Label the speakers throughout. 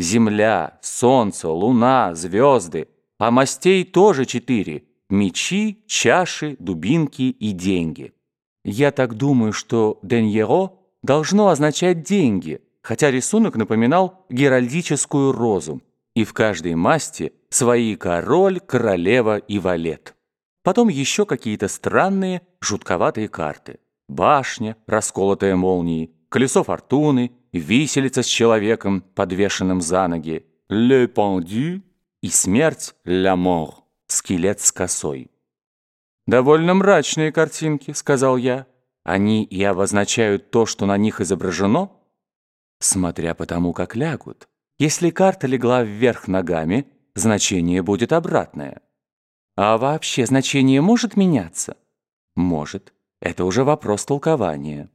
Speaker 1: Земля, солнце, луна, звезды. А мастей тоже четыре. Мечи, чаши, дубинки и деньги. Я так думаю, что «деньеро» должно означать «деньги», хотя рисунок напоминал геральдическую розу. И в каждой масти свои король, королева и валет. Потом еще какие-то странные, жутковатые карты. Башня, расколотая молнией, колесо фортуны, виселица с человеком, подвешенным за ноги, «Le pendu» и смерть «La mort» скелет с косой. «Довольно мрачные картинки», — сказал я. «Они и обозначают то, что на них изображено?» «Смотря по тому, как лягут. Если карта легла вверх ногами, значение будет обратное». «А вообще значение может меняться?» «Может. Это уже вопрос толкования».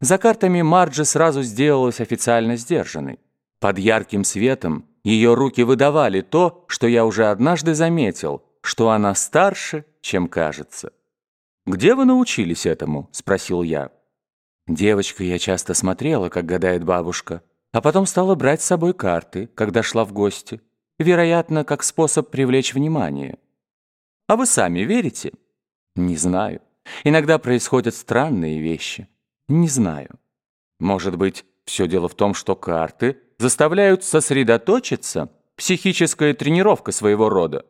Speaker 1: За картами Марджи сразу сделалась официально сдержанной. Под ярким светом ее руки выдавали то, что я уже однажды заметил, что она старше, чем кажется. «Где вы научились этому?» – спросил я. Девочка я часто смотрела, как гадает бабушка, а потом стала брать с собой карты, когда шла в гости. Вероятно, как способ привлечь внимание. А вы сами верите? Не знаю. Иногда происходят странные вещи. Не знаю. Может быть, все дело в том, что карты заставляют сосредоточиться? Психическая тренировка своего рода.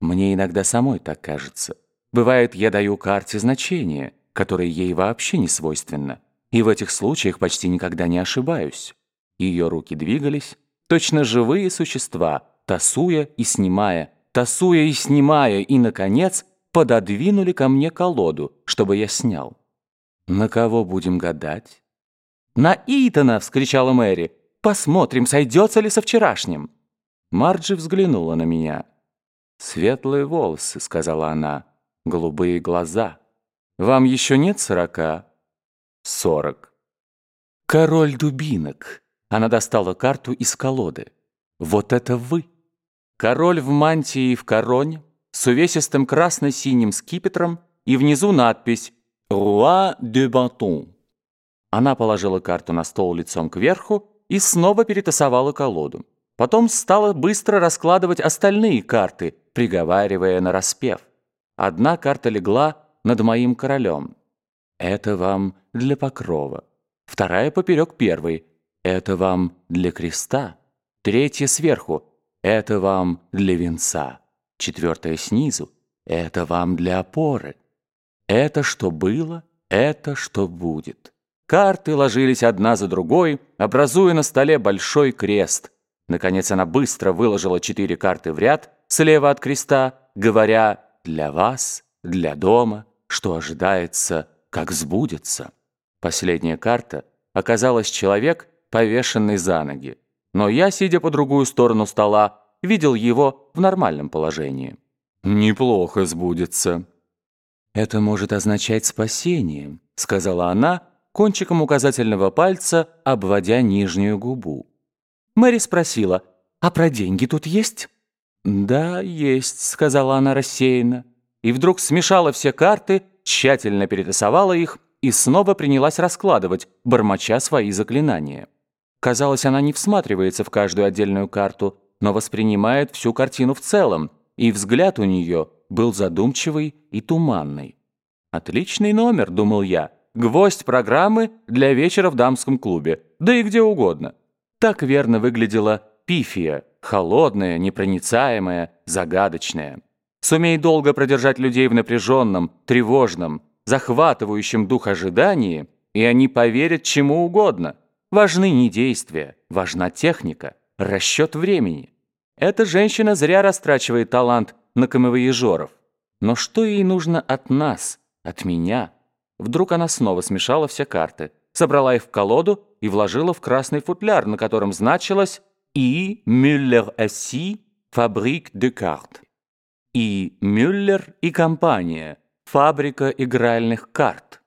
Speaker 1: Мне иногда самой так кажется. Бывает, я даю карте значение, которое ей вообще не свойственно. И в этих случаях почти никогда не ошибаюсь. Ее руки двигались, точно живые существа, тасуя и снимая, тасуя и снимая, и, наконец, пододвинули ко мне колоду, чтобы я снял. «На кого будем гадать?» «На Итана!» — вскричала Мэри. «Посмотрим, сойдется ли со вчерашним». Марджи взглянула на меня. «Светлые волосы», — сказала она, — «голубые глаза. Вам еще нет сорока?» «Сорок». «Король дубинок». Она достала карту из колоды. «Вот это вы!» Король в мантии и в короне, с увесистым красно-синим скипетром и внизу надпись «Roi de Banton». Она положила карту на стол лицом кверху и снова перетасовала колоду. Потом стала быстро раскладывать остальные карты, приговаривая на распев. Одна карта легла над моим королем. Это вам для покрова. Вторая поперек первой. Это вам для креста. Третья сверху. Это вам для венца. Четвертая снизу. Это вам для опоры. Это что было, это что будет. Карты ложились одна за другой, образуя на столе большой крест — Наконец она быстро выложила четыре карты в ряд слева от креста, говоря «для вас, для дома, что ожидается, как сбудется». Последняя карта оказалась человек, повешенный за ноги. Но я, сидя по другую сторону стола, видел его в нормальном положении. «Неплохо сбудется». «Это может означать спасение», — сказала она, кончиком указательного пальца обводя нижнюю губу. Мэри спросила, «А про деньги тут есть?» «Да, есть», — сказала она рассеянно. И вдруг смешала все карты, тщательно перетасовала их и снова принялась раскладывать, бормоча свои заклинания. Казалось, она не всматривается в каждую отдельную карту, но воспринимает всю картину в целом, и взгляд у нее был задумчивый и туманный. «Отличный номер», — думал я, — «гвоздь программы для вечера в дамском клубе, да и где угодно». Так верно выглядела Пифия, холодная, непроницаемая, загадочная. Сумей долго продержать людей в напряженном, тревожном, захватывающем дух ожидании, и они поверят чему угодно. Важны не действия, важна техника, расчет времени. Эта женщина зря растрачивает талант на камевоежеров. Но что ей нужно от нас, от меня? Вдруг она снова смешала все карты – собрала их в колоду и вложила в красный футляр, на котором значилось «И. Мюллер Эсси, фабрик де карт». «И. Мюллер и компания, фабрика игральных карт».